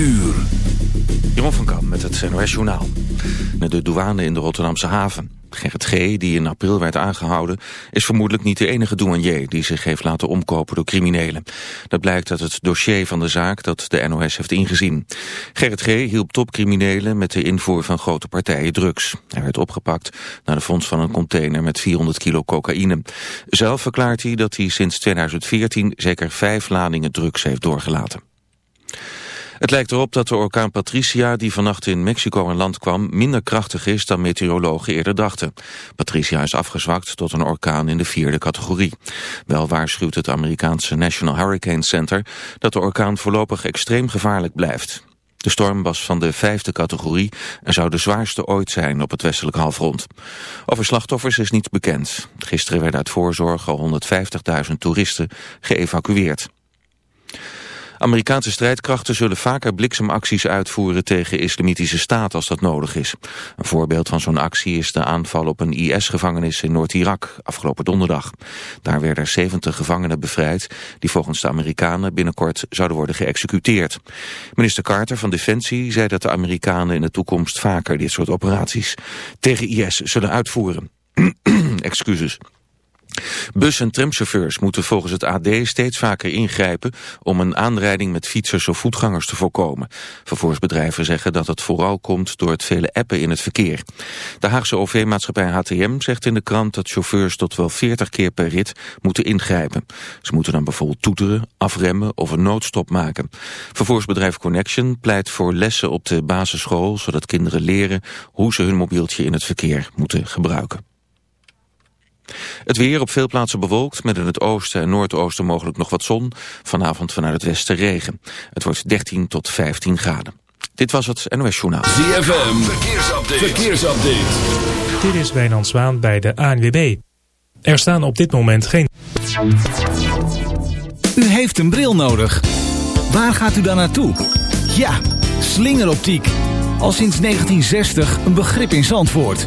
uur. Jeroen van Kam met het NOS Journaal. De douane in de Rotterdamse haven. Gerrit G., die in april werd aangehouden... is vermoedelijk niet de enige douanier die zich heeft laten omkopen door criminelen. Dat blijkt uit het dossier van de zaak dat de NOS heeft ingezien. Gerrit G. hielp topcriminelen met de invoer van grote partijen drugs. Hij werd opgepakt naar de fonds van een container met 400 kilo cocaïne. Zelf verklaart hij dat hij sinds 2014 zeker vijf ladingen drugs heeft doorgelaten. Het lijkt erop dat de orkaan Patricia, die vannacht in Mexico aan land kwam, minder krachtig is dan meteorologen eerder dachten. Patricia is afgezwakt tot een orkaan in de vierde categorie. Wel waarschuwt het Amerikaanse National Hurricane Center dat de orkaan voorlopig extreem gevaarlijk blijft. De storm was van de vijfde categorie en zou de zwaarste ooit zijn op het westelijke halfrond. Over slachtoffers is niets bekend. Gisteren werden uit voorzorg al 150.000 toeristen geëvacueerd. Amerikaanse strijdkrachten zullen vaker bliksemacties uitvoeren tegen islamitische staat als dat nodig is. Een voorbeeld van zo'n actie is de aanval op een IS-gevangenis in Noord-Irak afgelopen donderdag. Daar werden 70 gevangenen bevrijd die volgens de Amerikanen binnenkort zouden worden geëxecuteerd. Minister Carter van Defensie zei dat de Amerikanen in de toekomst vaker dit soort operaties tegen IS zullen uitvoeren. Excuses. Bus- en tramchauffeurs moeten volgens het AD steeds vaker ingrijpen om een aanrijding met fietsers of voetgangers te voorkomen. Vervoersbedrijven zeggen dat het vooral komt door het vele appen in het verkeer. De Haagse OV-maatschappij HTM zegt in de krant dat chauffeurs tot wel 40 keer per rit moeten ingrijpen. Ze moeten dan bijvoorbeeld toeteren, afremmen of een noodstop maken. Vervoersbedrijf Connection pleit voor lessen op de basisschool, zodat kinderen leren hoe ze hun mobieltje in het verkeer moeten gebruiken. Het weer op veel plaatsen bewolkt, met in het oosten en noordoosten mogelijk nog wat zon. Vanavond vanuit het westen regen. Het wordt 13 tot 15 graden. Dit was het NOS Journaal. ZFM, verkeersupdate. verkeersupdate. Dit is Wijnand Zwaan bij de ANWB. Er staan op dit moment geen... U heeft een bril nodig. Waar gaat u dan naartoe? Ja, slingeroptiek. Al sinds 1960 een begrip in Zandvoort.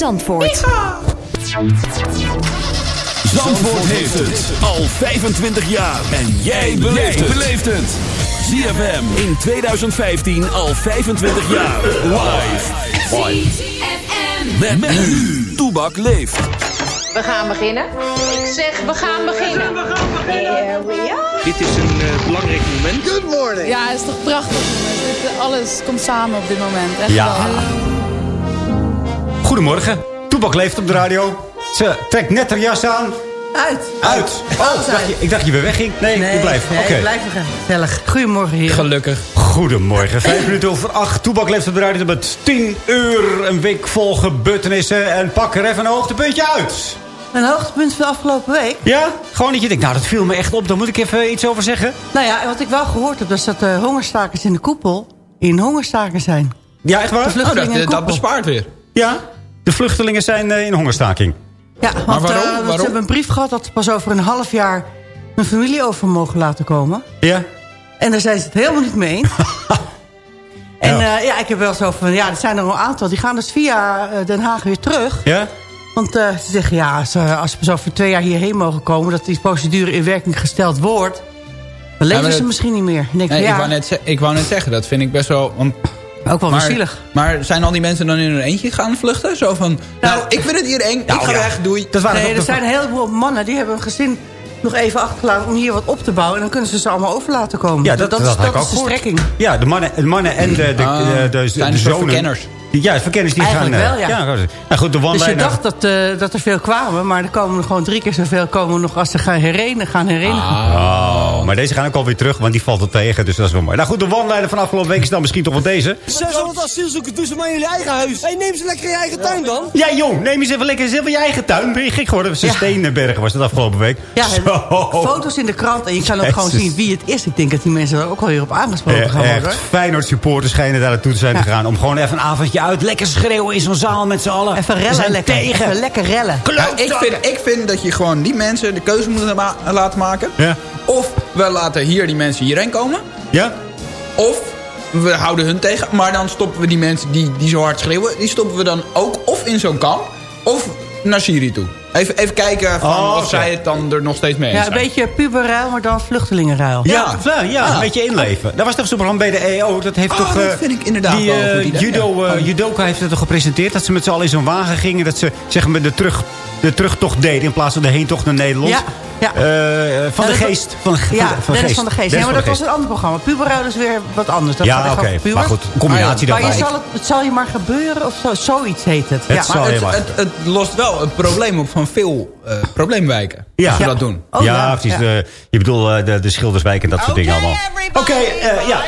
Zandvoort. Zandvoort heeft het al 25 jaar. En jij beleeft het. ZFM in 2015 al 25 jaar. Live. Met, met nu. Toebak leeft. We gaan beginnen. Ik zeg, we gaan beginnen. We gaan beginnen. Here we are. Dit is een uh, belangrijk moment. Good morning. Ja, het is toch prachtig. Alles komt samen op dit moment. Echt ja. Goedemorgen. Toebak leeft op de radio. Ze trekt net haar jas aan. Uit. Uit. Oh, dacht je, ik dacht je weer wegging. Nee, nee je blijft. Nee, okay. blijf gezellig. Goedemorgen hier. Gelukkig. Goedemorgen. Vijf minuten over acht. Toebak leeft op de radio met tien uur. Een week vol gebeurtenissen. En pak er even een hoogtepuntje uit. Een hoogtepunt van de afgelopen week? Ja, gewoon dat je denkt, nou dat viel me echt op. Daar moet ik even iets over zeggen. Nou ja, wat ik wel gehoord heb, is dat de hongerstakers in de koepel in hongerstaken zijn. Ja, echt waar? Oh, dat, dat bespaart weer. Ja, de vluchtelingen zijn uh, in hongerstaking. Ja, want, maar waarom? Uh, waarom? ze hebben een brief gehad dat ze pas over een half jaar hun familie over mogen laten komen. Ja. En daar zijn ze het helemaal niet mee eens. en ja. Uh, ja, ik heb wel zo van, ja, er zijn er een aantal. Die gaan dus via Den Haag weer terug. Ja. Want uh, ze zeggen, ja, als, als we zo voor twee jaar hierheen mogen komen... dat die procedure in werking gesteld wordt... Dan leven ze dat- misschien niet meer. Ik denk, Nee, van, ik, wou net, ze- ik wou net zeggen, dat vind ik best wel... Want, ook wel maar, zielig. maar zijn al die mensen dan in hun eentje gaan vluchten? Zo van, nou, ik vind het hier eng, ik ga ja. weg, doei. Dat waren Nee, er zijn een heleboel mannen die hebben een gezin nog even achtergelaten om hier wat op te bouwen. En dan kunnen ze ze allemaal over laten komen. Ja, dat, dat, dat is de strekking. Ja, de mannen, de mannen en de, de, Ah, de, de, zijn de een soort zonen. Verkenners. Ja, de verkenners die Eigenlijk gaan... eh, wel, ja. Nou goed, de Dus je dacht dat, eh, dat er veel kwamen, maar er komen er gewoon drie keer zoveel komen nog als ze gaan herenigen. Gaan herenigen. Oh, maar deze gaan ook alweer terug, want die valt er tegen. Dus dat is wel mooi. Nou goed, de one-liner van afgelopen week is dan misschien toch wel deze. 600 asielzoekers doen ze maar in jullie eigen huis. Hey, neem ze lekker in je eigen tuin dan. Ja, jong, neem eens even lekker zelf in je eigen tuin. Ben je gek geworden? Ze Steenbergen was dat afgelopen week. Ja, Zo. foto's in de krant en je kan ook Jezus. gewoon zien wie het is. Ik denk dat die mensen er ook wel weer op aangesproken gaan Eh, worden. echt, Feyenoord supporters schijnen daar naartoe te zijn Ja. gegaan... om gewoon even een avondje uit, lekker schreeuwen in zo'n zaal met z'n allen. Even We rellen zijn lekker. tegen. Even lekker rellen. Ja, ik, vind, ik vind dat je gewoon die mensen de keuze moet ma- laten maken. Ja. Of we laten hier die mensen hierheen komen. Ja? Of we houden hun tegen. Maar dan stoppen we die mensen die, die zo hard schreeuwen. Die stoppen we dan ook of in zo'n kamp. Of naar Syrië toe. Even, even kijken van Oh, of zij het dan er nog steeds mee eens Ja, een zijn. beetje puberruil, maar dan vluchtelingenruil. Ja, ja, ja, Ah. een beetje inleven. Dat was toch zo'n programma bij de EO. Dat heeft Oh, toch... dat eh, vind ik inderdaad die, wel eh, goed idee, judo, eh, judoka heeft het toch gepresenteerd. Dat ze met z'n allen in zo'n wagen gingen. Dat ze zeg maar, de, terug, de terugtocht deden in plaats van de heentocht naar Nederland. Ja, ja. Eh, van de geest. Van, van, Ja, van Dennis geest. van de Geest. Ja, maar dat de was een ander programma. Puberruil is weer wat anders. Dat Ja, oké. Maar goed, een combinatie Maar je daarbij. zal het, het zal je maar gebeuren of zo, zoiets heet het. Het ja, zal maar je Het, het, het lost wel een probleem op van veel eh, probleemwijken. Ja. Als we Ja. dat doen. Oh, ja, ja, precies. ja. De, je bedoelt eh, de, de Schilderswijk en dat soort dingen allemaal. Oké, eh, ja.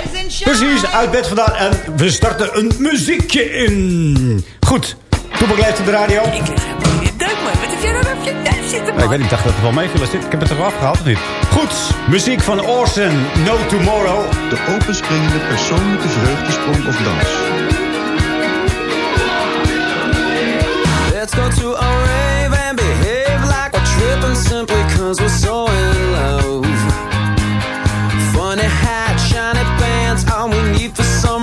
Precies, uit bed vandaan. En we starten een muziekje in. Goed, Toepak leeft op de radio. Ik helemaal in de wat heb jij nou op je duim zitten, Ja, man? ik weet niet, ik dacht dat het wel mee viel. Ik heb het er wel afgehaald of niet? Goed, muziek van Orson, No Tomorrow. De openspringende persoonlijke vreugdesprong of dans. Let's go to a simply cause we're so in love. Funny hat, shiny pants, all we need for some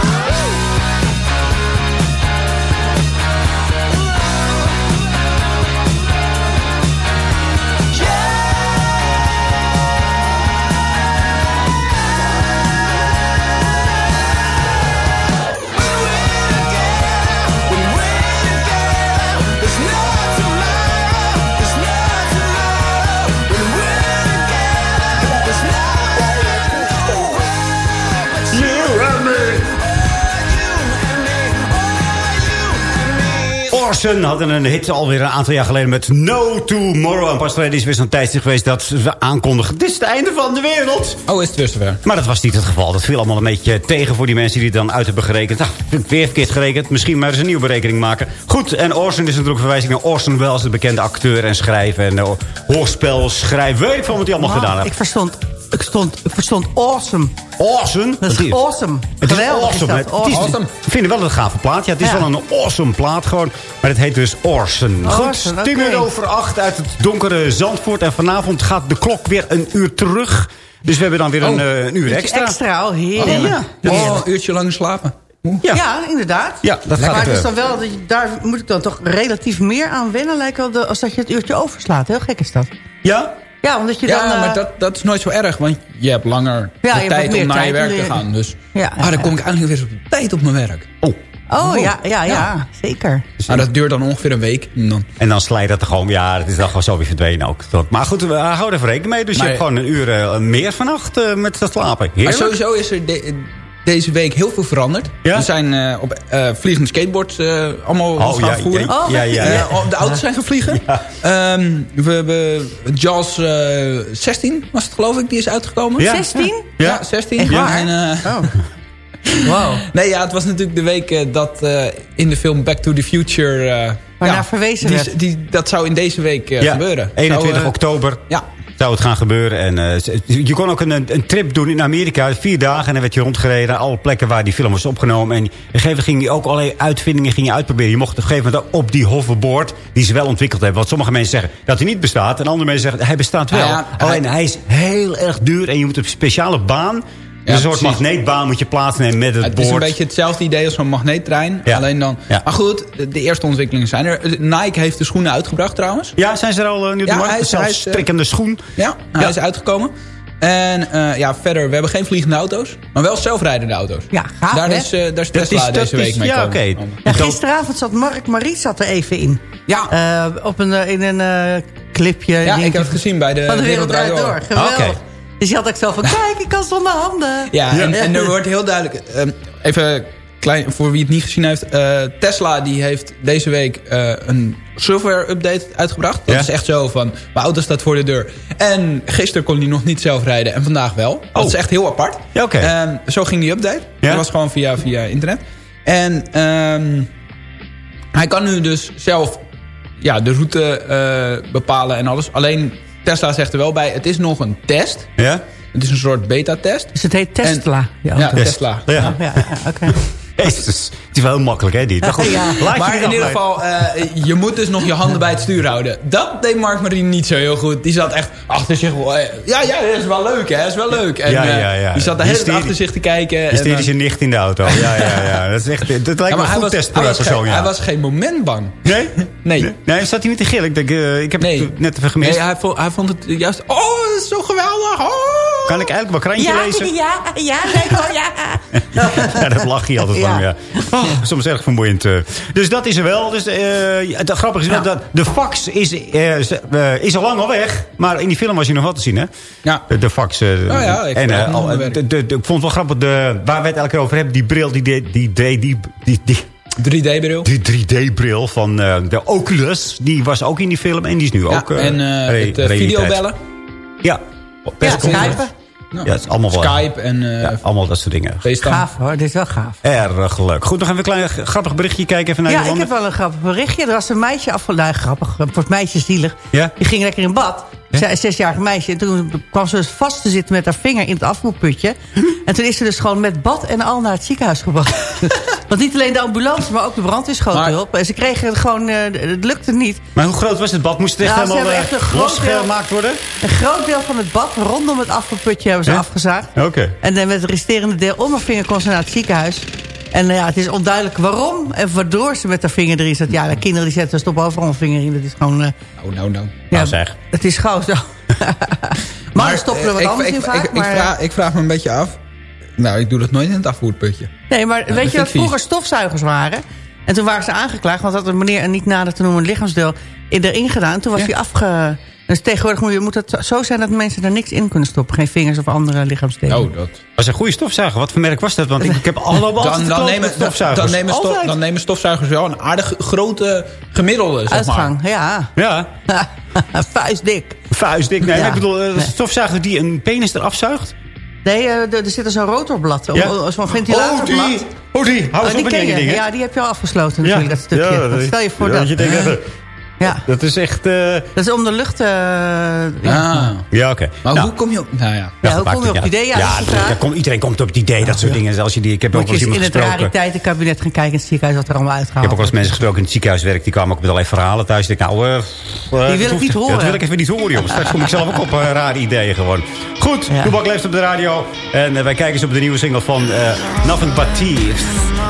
Orson hadden een hit alweer een aantal jaar geleden met No Tomorrow. En pas geleden is weer zo'n tijdje geweest dat we aankondigen... dit is het einde van de wereld. Oh, is het weer zover? Maar dat was niet het geval. Dat viel allemaal een beetje tegen voor die mensen die het dan uit hebben gerekend. Heb weer verkeerd gerekend. Misschien maar eens een nieuwe berekening maken. Goed, en Orson is natuurlijk verwijzing naar Orson Welles... de bekende acteur en schrijver en uh, hoorspelschrijver. Weet ik van wat hij allemaal gedaan heeft. Ik verstond ik, stond, ik verstond awesome. Awesome? Dat is awesome. Het is Geweldig awesome. is Het, dat. het is, Awesome. We vinden wel een gave plaat. Ja, het is Ja. wel een awesome plaat gewoon. Maar het heet dus Orson. Goed, Orson, 10 oké. uur over 8 uit het donkere Zandvoort. En vanavond gaat de klok weer een uur terug. Dus we hebben dan weer een, Oh, eh, een uur extra. extra, oh heerlijk. Ja. Oh, een uurtje lang slapen. Ja. inderdaad. Ja, dat maar gaat, het is eh, dan wel, daar moet ik dan toch relatief meer aan wennen... lijkt wel de- als dat je het uurtje overslaat. Heel gek is dat. Ja? Ja, omdat je Ja, dan... eh, maar dat, dat is nooit zo erg, want je hebt langer Ja, de je tijd om naar je werk te gaan. Dus Ja, ah, dan kom ik eigenlijk weer op tijd op mijn werk. Oh. Oh, ja, ja, ja, zeker. Maar dat duurt dan ongeveer een week. En dan, En dan slijt dat er gewoon, ja, dat is dan gewoon zo weer verdwenen ook. Maar goed, we houden even rekening mee. Dus Maar- je hebt gewoon een uur eh, meer vannacht eh, met te slapen. maar sowieso is er de- deze week heel veel veranderd. Ja? We zijn eh, op eh, vliegende skateboards eh, allemaal Oh, gaan ja, voeren. ja, ja, ja, ja. De auto's zijn gaan vliegen. Ehm, we hebben JAWS eh 16 was het geloof ik, die is uitgekomen. Ja. 16? Ja, Ja. 16. Echt waar? En, eh, Oh. Wow. Nee, ja, het was natuurlijk de week dat eh, in de film Back to the Future... eh, Waarnaar ja, verwezen die, werd. die, dat zou in deze week Ja, gebeuren. 21 Zou, eh, oktober Ja, zou het gaan gebeuren. En, eh, je kon ook een, een trip doen in Amerika, vier dagen. En dan werd je rondgereden alle plekken waar die film was opgenomen. En op een gegeven ging je ook allerlei uitvindingen ging je uitproberen. Je mocht op een gegeven moment op die hoverboard, die ze wel ontwikkeld hebben. Want sommige mensen zeggen dat hij niet bestaat. En andere mensen zeggen hij bestaat wel. Ja, Alleen hij- hij is heel erg duur en je moet op een speciale baan... Ja, een soort precies. magneetbaan moet je plaatsnemen met het, het boord. is een beetje hetzelfde idee als zo'n magneettrein. Ja. Alleen dan... Ja. Maar goed, de, de eerste ontwikkelingen zijn er. Nike heeft de schoenen uitgebracht trouwens. Ja, zijn ze er al uh, nu op Ja, de markt? hij is- Een hij is, eh, zelfstrikkende schoen. Ja, hij Ja. is uitgekomen. En eh, ja, verder, we hebben geen vliegende auto's. Maar wel zelfrijdende auto's. Ja, gaaf, Daar is, eh, daar is Dat Tesla is- dat deze is- week mee ja, komen. Ja, gisteravond zat Mark Marie zat er even in. Ja, Eh, op een, eh, in een eh, clipje. ja ik heb het gezien bij de, Van de Wereld Draait Draait Door. Geweldig. Dus je had ook zo van, kijk, ik kan zonder handen. Ja, en, en er wordt heel duidelijk... ehm, even klein, voor wie het niet gezien heeft. eh, Tesla die heeft deze week eh, een software-update uitgebracht. Dat Ja. is echt zo van, mijn auto staat voor de deur. En gisteren kon hij nog niet zelf rijden en vandaag wel. Dat Oh. is echt heel apart. Ja, oké. Ehm, zo ging die update. Ja? Dat was gewoon via, via internet. En ehm, hij kan nu dus zelf ja, de route eh, bepalen en alles. Alleen Tesla zegt er wel bij, het is nog een test. Ja? Het is een soort beta-test. Dus het heet Tesla. Ja, ja, Tesla. Ja. ja, ja, oké. Jezus, het is wel heel makkelijk, hè, die. Maar goed, Ja. laat je Maar niet in ieder geval, eh, je moet dus nog je handen bij het stuur houden. Dat deed Mark Marie niet zo heel goed. Die zat echt achter zich. eh, Ja, ja, dat is wel leuk, hè. Dat is wel leuk. En, Ja, eh, ja, ja. Die zat de hele tijd achter zich te kijken. en, Hysterische eh, nicht in de auto. Ja, ja, ja. Dat, is echt, dat lijkt ja, me een goed was, testpersoon, geen, ja. hij was geen moment bang. Nee? Nee. Nee, zat hij niet te gillen? Ik, denk, eh, ik heb Nee. het net even gemist. Nee, hij vond, hij vond het juist... Oh, dat is zo geweldig. Oh. Kan ik eigenlijk wel krantje Ja, lezen? ja, ja, hoor, ja. Ja, dat lach je altijd Ja. van, ja. Oh, soms erg vermoeiend. eh. Dus dat is er wel. Dus, eh het grappige is dat de fax is, eh, eh, is al lang al weg. Maar in die film was hij nog wel te zien, hè? Ja. De, de fax. eh, Oh ja, ik en, eh, al- de, de, de- ik vond het wel grappig, de, waar we het elke keer over hebben. Die bril, die, die, die, die, die, die, die 3D-bril. die 3D-bril van eh, de Oculus, die was ook in die film. En die is nu Ja, ook eh, en eh, re- het videobellen. Ja, Ja. Skypen. Ja, het is allemaal wel. Skype en eh Ja, allemaal dat soort dingen. FaceTime. Gaaf hoor, dit is wel gaaf. Erg leuk. Goed, nog even een klein grappig berichtje kijken even naar Ja, ik landen. heb wel een grappig berichtje. Er was een meisje afgeluid, grappig, voor het meisje zielig. Ja? Die ging lekker in bad. Een zesjarig meisje. En toen kwam ze dus vast te zitten met haar vinger in het afvoerputje. En toen is ze dus gewoon met bad en al naar het ziekenhuis gebracht. Want niet alleen de ambulance, maar ook de brandweer schoot. En ze kregen het gewoon, eh, het lukte niet. Maar hoe groot was het bad? Moest het echt Nou, helemaal eh, echt een groot deel- losgemaakt worden? Een groot deel van het bad rondom het afvoerputje hebben ze afgezaagd. Oké. En dan met het resterende deel om haar vinger kon ze naar het ziekenhuis. En eh, ja, het is onduidelijk waarom en waardoor ze met haar vinger erin zat. Ja, de kinderen die zetten stop overal een vinger in. Dat is gewoon... eh, Nou, nou, nou. ja, Nou zeg. Het is gauw zo. maar dan stoppen er wat eh, ik, anders ik, in vaak. Ik, ik, maar, vraag, ik vraag me een beetje af. Nou, ik doe dat nooit in het afvoerputje. nee, maar weet je vies. vroeger stofzuigers waren? En toen waren ze aangeklaagd, want had een meneer een niet nader te noemen lichaamsdeel in- erin gedaan. Toen was Ja. hij afge... Dus tegenwoordig moet, je, moet het zo zijn dat mensen er niks in kunnen stoppen. Geen vingers of andere lichaamsdelen. Oh, dat. was een goede stofzuiger. Wat voor merk was dat? Want ik, ik heb allemaal Dan, dan, nemen, stofzuigers. dan, nemen stof, dan nemen stofzuigers wel een aardig grote gemiddelde, zeg Uitgang, ja. Ja, Vuistdik. vuistdik. Nee, Ja. maar ik bedoel, eh, stofzuiger die een penis eraf zuigt? Nee, eh, er er zit er zo'n rotorblad. Ja? Oh, Zo'n ventilatorblad. Oh, die. Oh, die. Hou Oh, eens die op met die dingen. Ja, die heb je al afgesloten natuurlijk, dat stukje. Ja, Stel je voor ja, dat... je denkt, Ja. Dat is echt... eh, Dat is om de lucht... eh, Ah. Ja, oké. Maar Nou, hoe kom je op... Nou ja. Ja, hoe kom je op het idee? Ja, Ja, dat ja, iedereen komt op het idee, dat soort dingen. Als je die, ik heb ook Moet wel je eens iemand in het gesproken. rariteitenkabinet gaan kijken in het ziekenhuis wat er allemaal Ik uitgehaald heb ook wel eens mensen gesproken in het ziekenhuiswerk. Die kwamen ook met allerlei verhalen thuis. Ik dacht, nou, eh, eh, dat wil ik niet horen. Dat wil ik even niet horen, jongens. Straks kom ik zelf ook op rare ideeën gewoon. Goed, Ja. Toebak leeft op de radio. En wij kijken eens op de nieuwe single van eh Nothing But.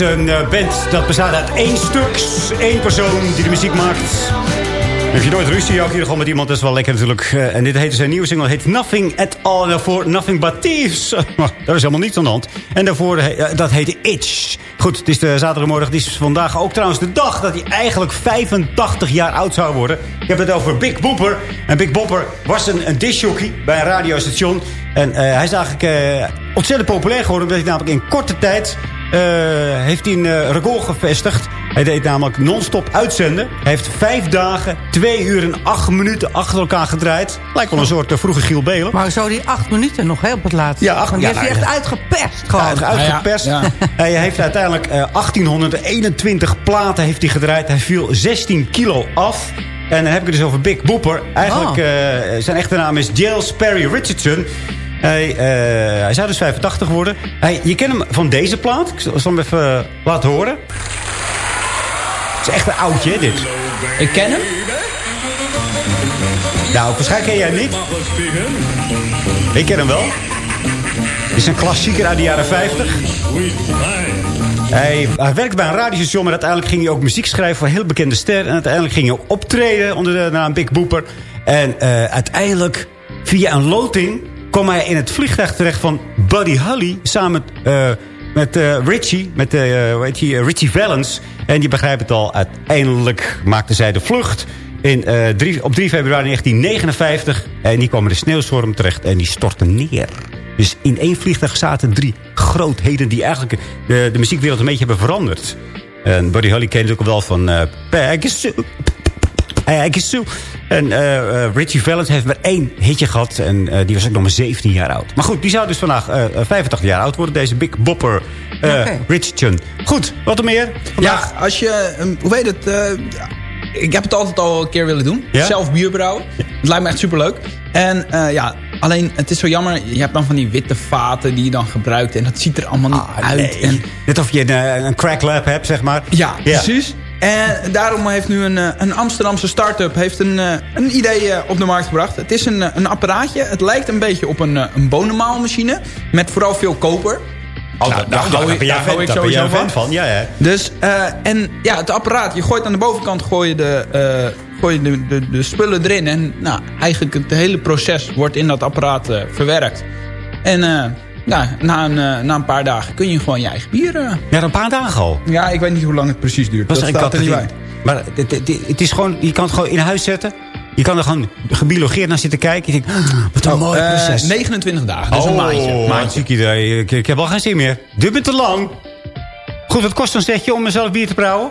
Een eh, band dat bestaat uit één stuk. één persoon die de muziek maakt. Heb je nooit ruzie ook hier gewoon met iemand, dat is wel lekker natuurlijk. Eh, en dit heet zijn nieuwe single, heet Nothing at All. Daarvoor Nothing But Thieves. Daar is helemaal niets aan de hand. En daarvoor, eh, dat heette Itch. Goed, het is de zaterdagmorgen. Het is vandaag ook trouwens de dag dat hij eigenlijk 85 jaar oud zou worden. Ik heb het over Big Bopper. En Big Bopper was een, een discjockey bij een radiostation. En hij is eigenlijk ontzettend populair geworden. Omdat hij namelijk in korte tijd heeft hij een eh, record gevestigd. Hij deed namelijk non-stop uitzenden. Hij heeft vijf dagen, twee uur en acht minuten achter elkaar gedraaid. Lijkt wel een soort uh, vroege Giel Belen. Maar zo die acht minuten nog hè, op het laatst. Ja, acht, die ja, heeft hij nou, echt ja. uitgeperst gewoon. Uitgeperst. Ja, ja. Hij heeft uiteindelijk eh, 1821 platen heeft hij gedraaid. Hij viel 16 kilo af. En dan heb ik het dus over Big Booper. Eigenlijk, Oh. eh, zijn echte naam is Giles Perry Richardson. Hij, eh, hij zou dus 85 worden. Hij, je kent hem van deze plaat. Ik zal hem even eh, laten horen. Het is echt een oudje, hè, dit. Ik ken hem. Nou, waarschijnlijk ken jij hem niet. Ik ken hem wel. Het is een klassieker uit de jaren 50. Hij, hij werkte bij een radiostation, maar uiteindelijk ging hij ook muziek schrijven voor heel bekende sterren. En uiteindelijk ging hij optreden onder de naam Big Booper. En eh, uiteindelijk, via een loting, kwam hij in het vliegtuig terecht van Buddy Holly. Samen met, eh, met eh, Richie, met die, eh, Richie Valens. En je begrijpt het al, uiteindelijk maakten zij de vlucht. In, eh, drie, op 3 februari 1959. En die kwam in de sneeuwstorm terecht en die stortte neer. Dus in één vliegtuig zaten drie grootheden... die eigenlijk de, de muziekwereld een beetje hebben veranderd. En Buddy Holly kent ook wel van uh, Pegasus. En eh, eh, Richie Valens heeft maar één hitje gehad. En eh, die was ook nog maar 17 jaar oud. Maar goed, die zou dus vandaag eh, 85 jaar oud worden. Deze Big Bopper eh Oké. Richardson. Goed, wat er meer? Vandaag? Ja, als je... um, hoe weet het? eh, ik heb het altijd al een keer willen doen. Ja? Zelf bier brouwen. Het lijkt me echt superleuk. En eh, ja, alleen het is zo jammer. Je hebt dan van die witte vaten die je dan gebruikt. En dat ziet er allemaal niet uit. Nee. En, Net of je een, een crack lab hebt, zeg maar. ja, precies. En daarom heeft nu een, eh, een Amsterdamse start-up heeft een, eh, een idee eh, op de markt gebracht. Het is een, een apparaatje. Het lijkt een beetje op een, een bonenmaalmachine. Met vooral veel koper. Oh, Nou, daar, daar hou daar ik- daar hou ik ben jij sowieso fan van. Ja, ja. Dus, en ja, het apparaat, je gooit aan de bovenkant gooi je de, gooi je de, de, de spullen erin. En nou, eigenlijk het hele proces wordt in dat apparaat verwerkt. En nou, na, een, eh, na een paar dagen kun je gewoon je eigen bier... eh, Ja, een paar dagen al. ja, ik weet niet hoe lang het precies duurt. Dat Dat, is staat er niet bij. Maar het, is gewoon, je kan het gewoon in huis zetten. Je kan er gewoon gebiologeerd naar zitten kijken. Je denkt, "Ah, wat een mooi Eh, proces. 29 dagen, dus een maandje. Oh, maandje. zie ik, ik, ik heb al geen zin meer. Dit bent te lang. Goed, wat kost een setje om mezelf bier te brouwen?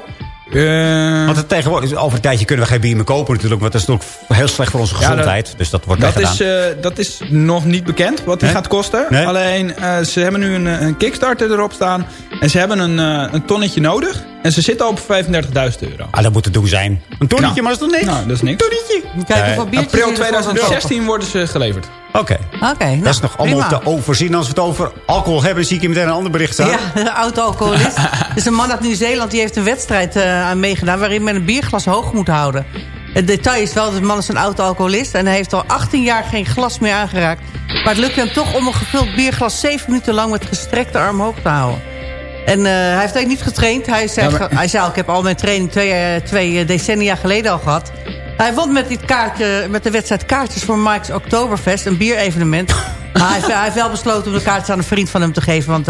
Eh, Want het tegenwoordig, over een tijdje kunnen we geen bier meer kopen natuurlijk. Want dat is natuurlijk heel slecht voor onze Ja, dat- gezondheid. dus dat wordt dat is, eh, dat is nog niet bekend wat die Nee? gaat kosten. Nee? Alleen, eh, ze hebben nu een, een Kickstarter erop staan. En ze hebben een, een tonnetje nodig. En ze zitten al op 35.000 euro. Ah, dat moet het doen zijn. Een tonnetje, Nou, maar dat is toch niks? Nou, dat is niks. Tonnetje. Kijk Nee. hoeveel biertjes April je ervoor kan 2016 worden ze geleverd. Oké. nou, dat is nog allemaal prima. te overzien. Als we het over alcohol hebben, zie ik hier meteen een ander bericht staan. Ja, een auto-alcoholist. dus een man uit Nieuw-Zeeland die heeft een wedstrijd eh, aan meegedaan... waarin men een bierglas hoog moet houden. Het detail is wel, de man is een auto-alcoholist... en hij heeft al 18 jaar geen glas meer aangeraakt. Maar het lukt hem toch om een gevuld bierglas... 7 minuten lang met gestrekte arm hoog te houden. En eh, hij heeft eigenlijk niet getraind. Hij zei, Ja, maar- hij zei al, ik heb al mijn training twee, eh, twee eh, decennia geleden al gehad. Hij won met, dit kaartje, met de wedstrijd kaartjes voor Mike's Oktoberfest, een bierevenement. Maar hij, heeft- hij heeft wel besloten om de kaartjes aan een vriend van hem te geven. Want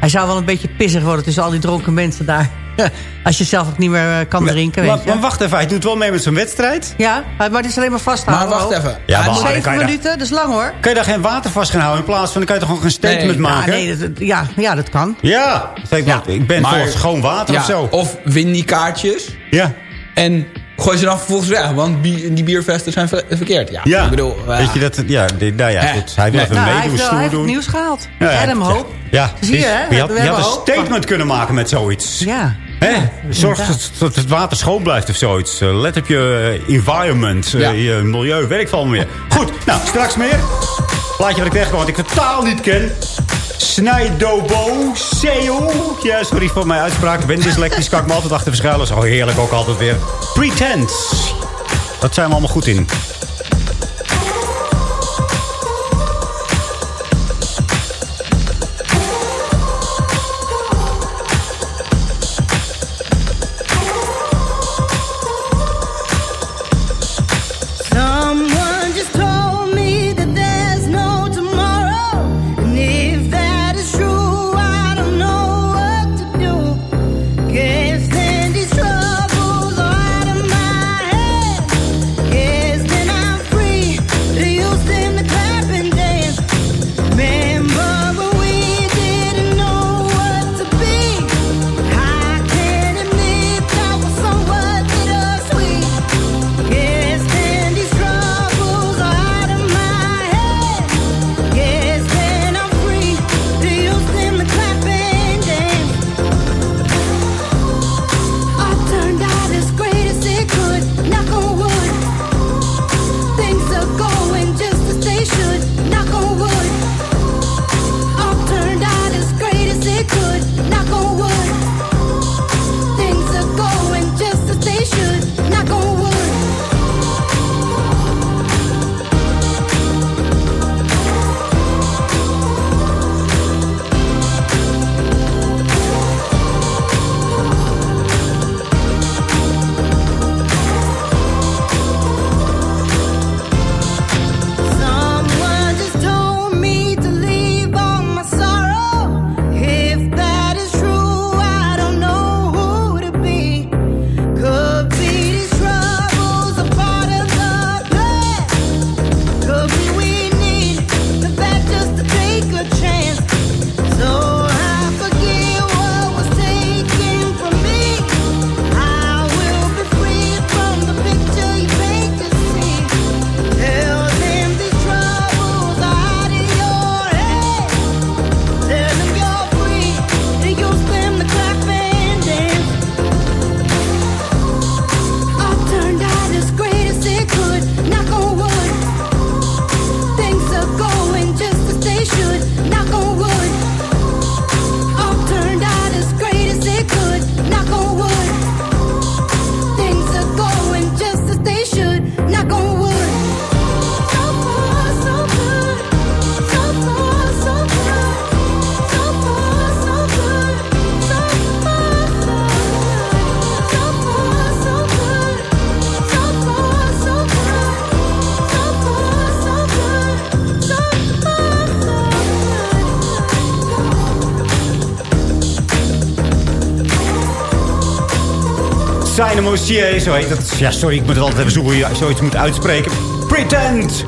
hij zou wel een beetje pissig worden tussen al die dronken mensen daar. Als je zelf ook niet meer eh, kan drinken, maar, weet je. maar wacht even, hij doet wel mee met zijn wedstrijd. Ja, maar het is alleen maar vasthouden. Maar wacht even. Ja, Hij maar- moet- dan Zeven minuten, dat is lang hoor. Kan je daar geen water vast gaan houden? In plaats van, dan kan je toch gewoon een statement Nee, maken? Ja, nee, dat, ja, ja, dat kan. Ja, zeg maar, ik ben maar- voor schoon water ja, of zo. Of win die kaartjes. Ja. En gooi ze dan vervolgens weg. Want die biervesten zijn ver- verkeerd. Ja, Ja, ik bedoel... ja. weet je dat? Ja, nou ja, goed. Hij wil Nee. even Nou, hij meedoen, heeft, wel- hij heeft doen. nieuws gehaald. Ja, ja, Adam ja. Hoop. Ja, Zie je, hè? je had, We je had een hoop. statement kunnen maken met zoiets. Ja. Hè? Zorg dat, dat het water schoon blijft of zoiets. Eh, let op je eh, environment, eh, Ja. je milieu, ik veel meer. Goed, nou, straks meer. Plaatje wat ik tegenkwam, wat ik totaal niet ken. Snijdobo Seo. Ja, sorry voor mijn uitspraak. Ik ben dyslectisch, kan ik me altijd achter verschuilen. Zo heerlijk ook altijd weer. Pretense. Dat zijn we allemaal goed in. Zo heet het. Ja, sorry, ik moet het altijd even zoeken hoe je zoiets moet uitspreken. Pretend.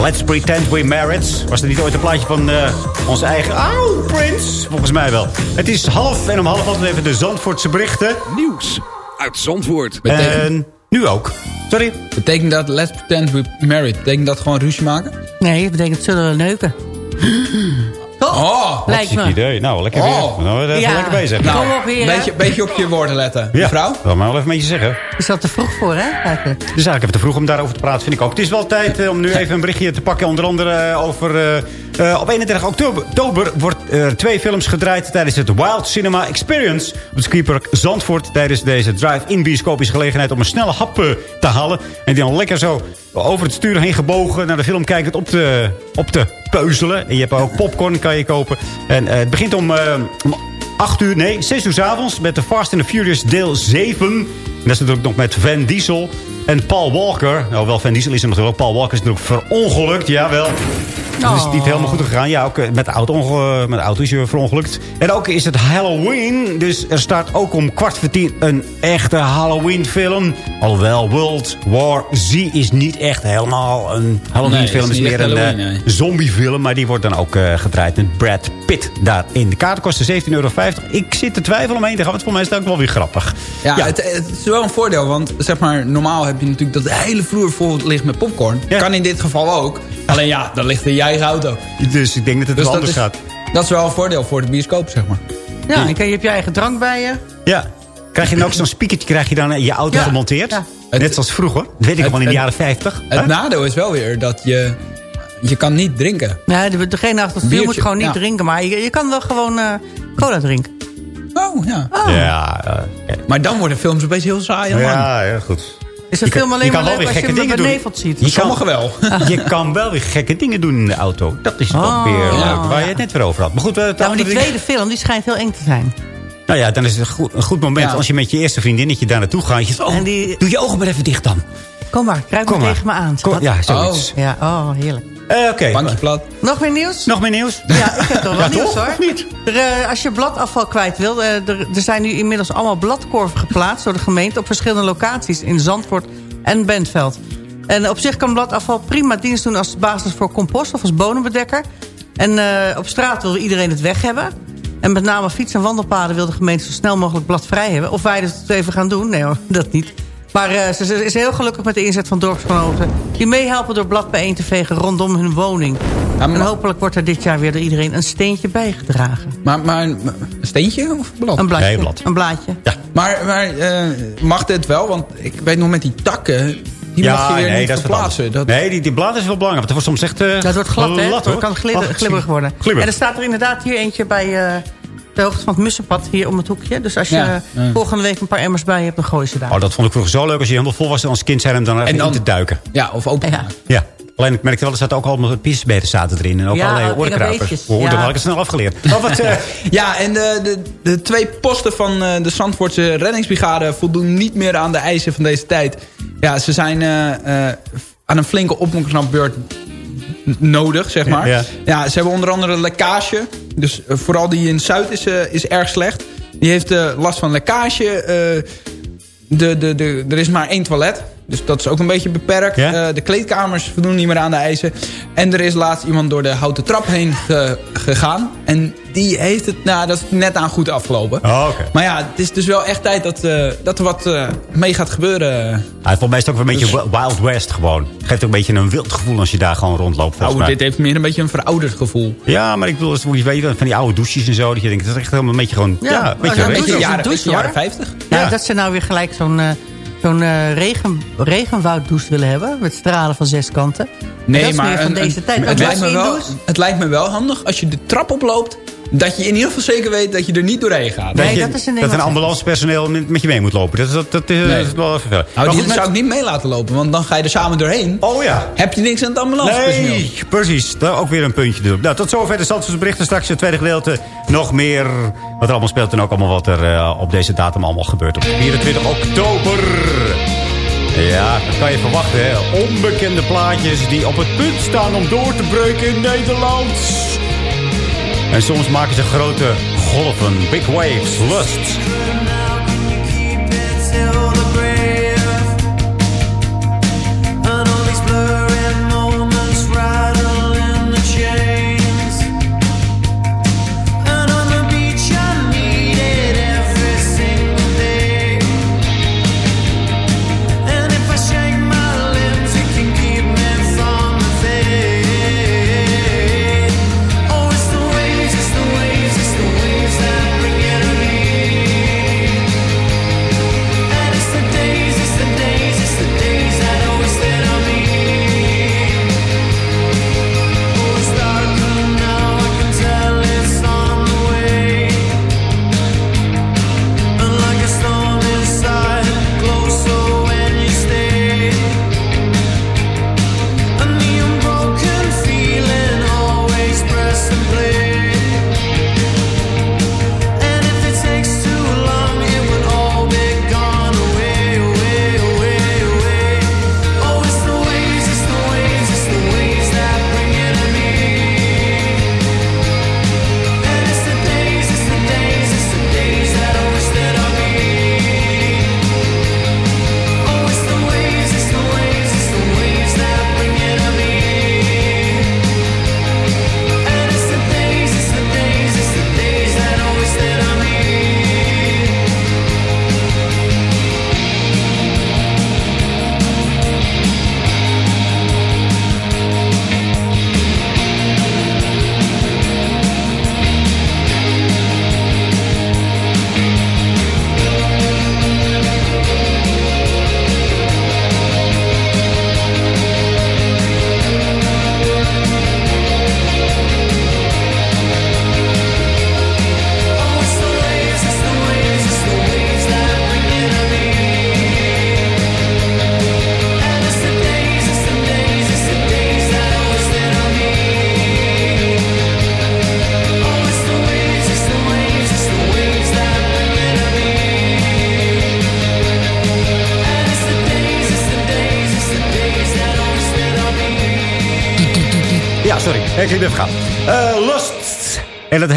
Let's pretend we married. Was er niet ooit een plaatje van uh, onze eigen... Oh, Prince. Volgens mij wel. Het is half en om half altijd even de Zandvoortse berichten. Nieuws uit Zandvoort. En nu ook. Sorry. Betekent dat let's pretend we married? Betekent dat gewoon ruzie maken? Nee, het betekent zullen we neuken. Oh, Lijkt me. idee. Nou, lekker Oh. weer. Nou, even Ja. lekker bezig. Nou, Kom op weer, hè? beetje, beetje op je woorden letten. Ja, Mevrouw? dat mag wel even een beetje zeggen. Is dat te vroeg voor, hè? Eigenlijk. Het is eigenlijk even te vroeg om daarover te praten, vind ik ook. Het is wel tijd eh, om nu even een berichtje te pakken. Onder andere eh, over... eh, eh, op 31 oktober, oktober wordt er twee films gedraaid... tijdens het Wild Cinema Experience... op het skipark Zandvoort. Tijdens deze drive-in bioscopische gelegenheid... om een snelle hap eh, te halen. En die dan lekker zo over het stuur heen gebogen... naar de film kijkend op te, op te peuzelen. En je hebt ook popcorn, kan je kopen. En eh, het begint om... om 8 uur, nee, 6 uur 's avonds met de Fast and the Furious deel 7. En dat is natuurlijk nog met Van Diesel en Paul Walker. Nou, wel Van Diesel is er natuurlijk. Paul Walker is natuurlijk verongelukt, jawel. Dat is niet helemaal goed gegaan. Ja, ook eh, met de auto, onge- met de auto is hij verongelukt. En ook is het Halloween. Dus er staat ook om kwart voor tien een echte Halloween film. Alhoewel World War Z is niet echt helemaal een Halloween Nee, film. het Het is meer een eh, nee. zombiefilm. Maar die wordt dan ook eh, gedraaid met Brad Pitt daarin. De kaarten kosten 17,50 euro. Ik zit te twijfelen om heen te gaan. Want voor mij is het ook wel weer grappig. Ja, Het, het is wel een voordeel, want zeg maar, normaal heb je natuurlijk dat de hele vloer vol ligt met popcorn. Kan in dit geval ook. Alleen ja, dan ligt er je eigen auto. Dus ik denk dat het Dus wel dat anders is, gaat. Dat is wel een voordeel voor de bioscoop, zeg maar. Ja, en kan- je hebt je eigen drank bij je. Ja. Krijg je dan ook zo'n speakertje krijg je dan in je auto Ja. gemonteerd? Ja. Net zoals vroeger. Dat weet ik Het- nog wel in de het- jaren 50. Het Huh? nadeel is wel weer dat je... Je kan niet drinken. Nee, de- degene achter het stuur Biertje, moet gewoon niet ja. drinken. Maar je, je kan wel gewoon eh, cola drinken. Oh, ja. Ja, eh, Maar dan worden films opeens heel saai lang. ja, ja, goed. Is een film alleen maar leuk als je gekke hem beneveld ziet? Je kan- Sommigen wel. Je kan wel weer gekke dingen doen in de auto. Dat is toch Oh. weer leuk. Ja. Waar je het net weer over had. Maar goed, eh, maar die tweede film die schijnt heel eng te zijn. Nou ja, dan is het een goed, een goed moment Ja. als je met je eerste vriendinnetje daar naartoe gaat. Je zegt, oh, En die- doe je ogen maar even dicht dan. Kom maar, kruip maar maar. tegen me aan. Ja, zoiets. Ja, oh, heerlijk. Eh, Bankje plat. Nog meer nieuws? nog meer nieuws? Ja, ik heb toch wel Ja, nieuws toch? hoor. Of niet? Er, eh, als je bladafval kwijt wil, eh, er, er zijn nu inmiddels allemaal bladkorven geplaatst door de gemeente op verschillende locaties in Zandvoort en Bentveld. En op zich kan bladafval prima dienst doen als basis voor compost of als bodembedekker. En eh, op straat wil iedereen het weg hebben. En met name fiets- en wandelpaden wil de gemeente zo snel mogelijk bladvrij hebben. Of wij het even gaan doen? Nee hoor, dat niet. Maar eh, ze ze is heel gelukkig met de inzet van dorpsgenoten... die meehelpen door blad bijeen te vegen rondom hun woning. maar- En hopelijk wordt er dit jaar weer door iedereen een steentje bijgedragen. Maar, maar een steentje of blad? Een blaadje. Nee, blad. Een blaadje. Maar, maar eh, mag dit wel? Want ik weet nog met die takken... Die mag je weer niet dat verplaatsen. anders. Dat, Nee, die, die blaad is wel belangrijk. Want het wordt soms echt... eh, Dat wordt glad, hè? Het kan glibberig worden. Glibber. En er staat er inderdaad hier eentje bij eh, de hoogte van het Mussenpad... hier om het hoekje. Dus als je Ja, ja. volgende week een paar emmers bij hebt... dan gooi je ze daar. Oh, dat vond ik vroeger zo leuk als je helemaal vol was en als kind zijn hem dan even dan- in te duiken. ja, of open. Ja. Ja. Alleen ik merkte wel, er zaten ook allemaal pissebeden zaten erin. En ook Ja, allerlei oorkruipers. hoorden Ja. wel, ik het snel afgeleerd. Maar wat, eh, Ja, en de, de, de twee posten van eh, de Zandvoortse reddingsbrigade... voldoen niet meer aan de eisen van deze tijd. Ja, ze zijn eh, eh, aan een flinke opknapbeurt nodig, zeg maar. Ja. Ja, ze hebben onder andere lekkage. Dus eh, vooral die in Zuid is, eh, is erg slecht. Die heeft eh, last van lekkage. de, de, de, er is maar één toilet. Dus dat is ook een beetje beperkt. Ja? De kleedkamers voldoen niet meer aan de eisen. En er is laatst iemand door de houten trap heen ge- gegaan. En die heeft het, nou, dat is net aan goed afgelopen. Oh, oké. Maar ja, het is dus wel echt tijd dat, eh, dat er wat eh, mee gaat gebeuren. Ja, volgens mij is het ook wel een beetje Wild West gewoon. Het geeft ook een beetje een wild gevoel als je daar gewoon rondloopt. volgens Nou, mij. dit heeft meer een beetje een verouderd gevoel. Ja, maar ik bedoel, je weet van die oude douches en zo. Dat je denkt, dat is echt helemaal een beetje gewoon... Ja, Ja, een beetje een beetje- een jaren, douche, beetje jaren hoor. 50. Ja, Ja. dat ze nou weer gelijk zo'n eh zo'n eh, regen, regenwouddouche willen hebben. Met stralen van zes kanten. Nee, dat is maar meer van een- deze een- tijd. Het Een lijkt, me wel, het lijkt me wel handig als je de trap oploopt... dat je in ieder geval zeker weet dat je er niet doorheen gaat. Nee, je- dat is dat een ambulancepersoneel met je mee moet lopen. Dat, is- dat, dat, Nee. dat is wel even vervelend. Nou, die goed, zou ik niet mee laten lopen, want dan ga je er samen doorheen. Oh ja. Heb je niks aan het ambulancepersoneel. Nee, precies. Daar ook weer een puntje erop. Nou, tot zover de berichten. Straks in het tweede gedeelte nog meer wat er allemaal speelt. En ook allemaal wat er eh, op deze datum allemaal gebeurt. Op 24 oktober. Ja, dat kan je verwachten, hè. Onbekende plaatjes die op het punt staan om door te breken in Nederland. En soms maken ze grote golven. Big waves. Lust.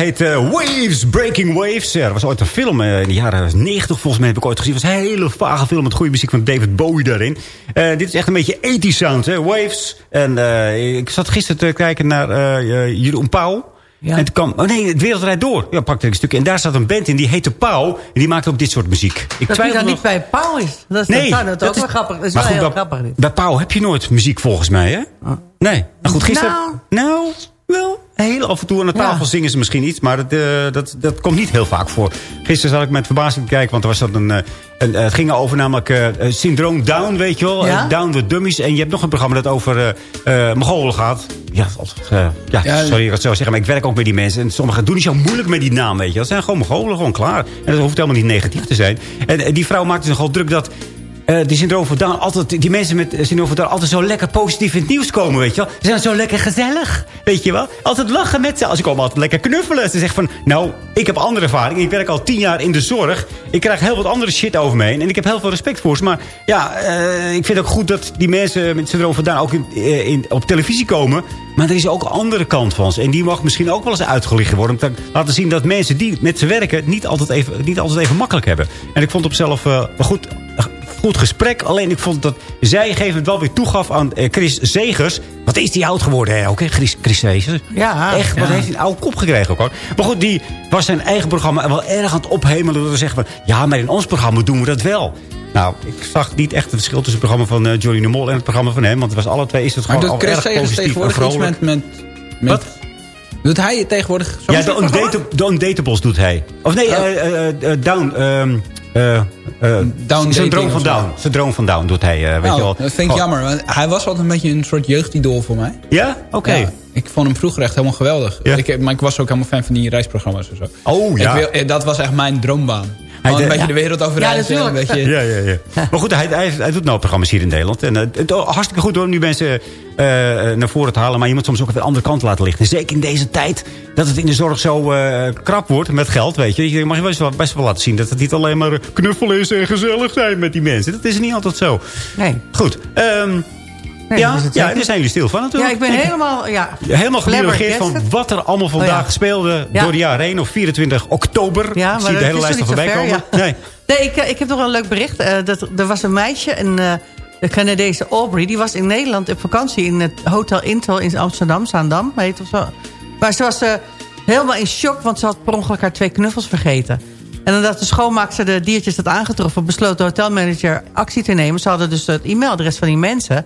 Heet eh, Waves, Breaking Waves. Ja, er was ooit een film eh, in de jaren 90 volgens mij heb ik ooit gezien. Het was een hele vage film met goede muziek van David Bowie daarin. Eh, dit is echt een beetje 80 sound, hè? Waves. En eh, ik zat gisteren te kijken naar eh, Jeroen Pauw. En toen kwam, oh nee, het wereld rijdt door. Ja, pakte ik een stukje. En daar zat een band in, die heette Pauw. En die maakte ook dit soort muziek. Ik dat hij dan niet bij Pauw is. Dat is, Nee, dat, ook is- wel grappig. Dat is Maar wel goed, heel bij- grappig. dit. Bij Pauw heb je nooit muziek volgens mij, hè? Nee. Nou goed, gisteren... Nou, wel. Heel af en toe aan de tafel zingen ze misschien iets. Maar dat, eh, dat, dat komt niet heel vaak voor. Gisteren zat ik met verbazing te kijken. Want er was dat een... eh, een eh, het ging over namelijk syndroom Down, weet je wel. Ja? Down with Dummies. En je hebt nog een programma dat over Mongolen gaat. Ja, ja, Ja, sorry ik het zo zeggen. Maar ik werk ook met die mensen. En sommigen doen zo moeilijk met die naam, weet je. wel. Dat zijn gewoon Mongolen, gewoon klaar. En dat hoeft helemaal niet negatief te zijn. En, die vrouw maakte zich nogal druk dat... eh, die syndroom altijd, die mensen met eh, syndroom Down altijd zo lekker positief in het nieuws komen, weet je wel. Ze zijn zo lekker gezellig, weet je wel. Altijd lachen met ze. Als ik kom altijd lekker knuffelen. Ze zegt van, nou, ik heb andere ervaring. Ik werk al tien jaar in de zorg. Ik krijg heel wat andere shit over me heen. En ik heb heel veel respect voor ze. Maar ja, eh, ik vind ook goed dat die mensen met syndroom Down ook in, op televisie komen. Maar er is ook een andere kant van ze. En die mag misschien ook wel eens uitgelicht worden. Om te laten zien dat mensen die met ze werken niet altijd even, niet altijd even makkelijk hebben. En ik vond op zelf wel goed, goed gesprek. Alleen ik vond dat zij geven het wel weer toegaf aan eh, Chris Zegers. Wat is die oud geworden, hè? Ook, hè? Chris, Chris Zegers. Ja, Echt, wat ja. heeft hij een oude kop gekregen ook, hoor. Maar goed, die was zijn eigen programma wel erg aan het ophemelen. Door te zeggen van, ja, maar in ons programma doen we dat wel. Nou, ik zag niet echt het verschil tussen het programma van eh, Johnny de Mol en het programma van hem. Want het was alle twee is het Maar gewoon al Chris erg positief en vrolijk. met... met, met Doet hij tegenwoordig Ja, de? Undata- de Undatables doet hij. Of nee, eh, eh, Down. ehm, eh, eh, Down van. Down. Zijn droom van Down doet hij, eh, weet Nou, je wel. dat vind ik Gewoon- jammer. want hij was altijd een beetje een soort jeugdidool voor mij. Ja? Oké. Ja, ik vond hem vroeger echt helemaal geweldig. Ja. Ik, maar ik was ook helemaal fan van die reisprogramma's en zo. Oh, ja. Ik wil, dat was echt mijn droombaan. Hij een de- beetje de wereld over Ja, een beetje, Ja, ja, ja. Maar goed, hij, hij, hij doet nou programma's hier in Nederland. En, eh, het, oh, hartstikke goed hoor, nu mensen eh, eh, naar voren te halen. Maar je moet soms ook de andere kant laten liggen. En zeker in deze tijd dat het in de zorg zo eh, krap wordt met geld, weet je. Je mag je best wel, best wel laten zien dat het niet alleen maar knuffelen is en gezellig zijn met die mensen. Dat is niet altijd zo. Nee. Goed. ehm, Nee, ja, ja, daar zijn jullie stil van Ja, natuurlijk. ik ben helemaal... Ja, Helemaal gebiologeerd van wat er allemaal vandaag Oh ja. speelde Ja. door de jaren heen. Op 24 oktober. Ja, Ik maar zie de hele lijst niet voorbij zo komen. ver, Nee. Nee, ik, eh, ik heb nog een leuk bericht. Eh, dat, er was een meisje, een, eh, de Canadese Aubrey... die was in Nederland op vakantie in het Hotel Intel in Amsterdam. Zaandam, heet of zo. Maar ze was eh, helemaal in shock... want ze had per ongeluk haar twee knuffels vergeten. En omdat de schoonmaakster de diertjes had aangetroffen... besloot de hotelmanager actie te nemen. Ze hadden dus het e-mailadres van die mensen...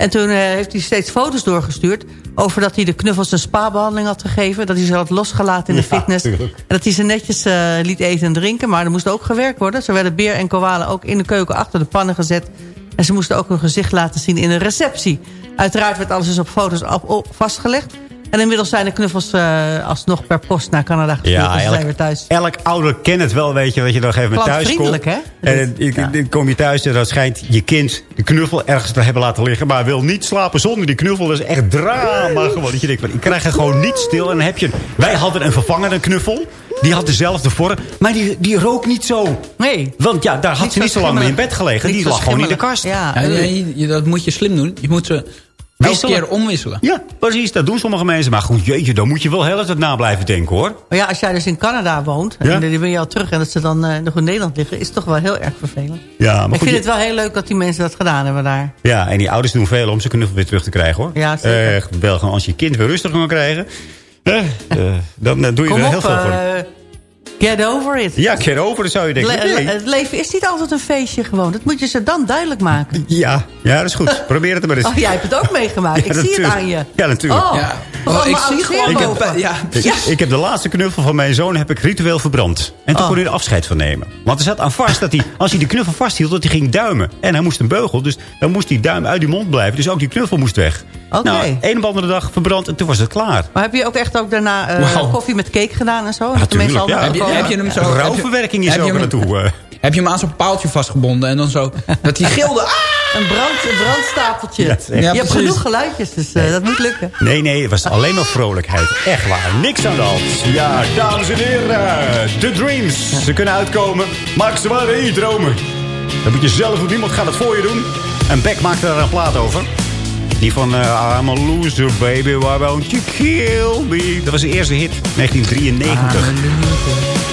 En toen eh, heeft hij steeds foto's doorgestuurd... over dat hij de knuffels een spa-behandeling had gegeven. Dat hij ze had losgelaten in de Ja, fitness. En dat hij ze netjes eh, liet eten en drinken. Maar er moest ook gewerkt worden. Zo werden beer en koalen ook in de keuken achter de pannen gezet. En ze moesten ook hun gezicht laten zien in de receptie. Uiteraard werd alles dus op foto's op, op- vastgelegd. En inmiddels zijn de knuffels eh, alsnog per post naar Canada gestuurd. Ja, zijn elk, weer thuis. elk ouder kent het wel, weet je, dat je dan moment thuis komt. Klantvriendelijk, hè? En dan- kom je thuis en dan schijnt je kind de knuffel ergens te hebben laten liggen. Maar wil niet slapen zonder die knuffel. Dat is echt drama gewoon. Dat je denkt, van, ik krijg er gewoon niet stil. En dan heb je, wij hadden een vervangende knuffel. Die had dezelfde vorm. Maar die, die rook niet zo. Nee. Want ja, daar had Niet ze niet zo lang mee in bed gelegen. Niet Die lag gewoon in de kast. Ja, Ja, nee, je- dat moet je slim doen. Je moet ze elke Wisselen. keer omwisselen. Ja, precies. Dat doen sommige mensen. Maar goed, jeetje, dan moet je wel heel erg na blijven denken, hoor. Maar ja, als jij dus in Canada woont... Ja? en dan ben je al terug en dat ze dan eh, nog in Nederland liggen... is het toch wel heel erg vervelend. Ja, maar ik goed, vind je- het wel heel leuk dat die mensen dat gedaan hebben daar. Ja, en die ouders doen veel om zijn knuffel weer terug te krijgen, hoor. Ja, zeker. Echt, wel gewoon als je je kind weer rustig kan krijgen... eh, dan eh, doe je Kom er heel op, veel voor. Get over it. Ja, keer over, dan zou je denken... Le- nee. Het leven is niet altijd een feestje gewoon. Dat moet je ze dan duidelijk maken. Ja, ja, dat is goed. Probeer het er maar eens. Oh, jij hebt het ook meegemaakt. Ja, ik zie het aan je. Ja, natuurlijk. Oh, Ja. Oh, ik zie gewoon... Ik heb-. Ja, Ik, ik heb de laatste knuffel van mijn zoon heb ik ritueel verbrand. En toen Oh. kon hij er afscheid van nemen. Want er zat aan vast dat hij, als hij die knuffel vasthield, dat hij ging duimen. En hij moest een beugel, dus dan moest die duim uit die mond blijven. Dus ook die knuffel moest weg. Nou, een of andere dag verbrand en toen was het klaar. Maar heb je ook echt ook daarna eh, koffie met cake gedaan en zo? Natuurlijk, mensen ja. Heb je, komen? heb je hem zo... Rouwverwerking is heb je ook hem- naartoe. eh. Heb je hem aan zo'n paaltje vastgebonden en dan zo... Dat hij gilde... Ah! Een, brand, een brandstapeltje. Ja, je hebt genoeg geluidjes, dus eh, dat moet lukken. Nee, nee, het was alleen maar vrolijkheid. Echt waar, niks aan de hand. Ja, dames en heren, de dreams. Ze kunnen uitkomen, maak ze maar in je dromen. Dat moet je zelf doen, niemand gaat het voor je doen. En Beck maakte daar een plaat over. Die van uh, I'm a loser, baby, why won't you kill me? Dat was de eerste hit, 1993.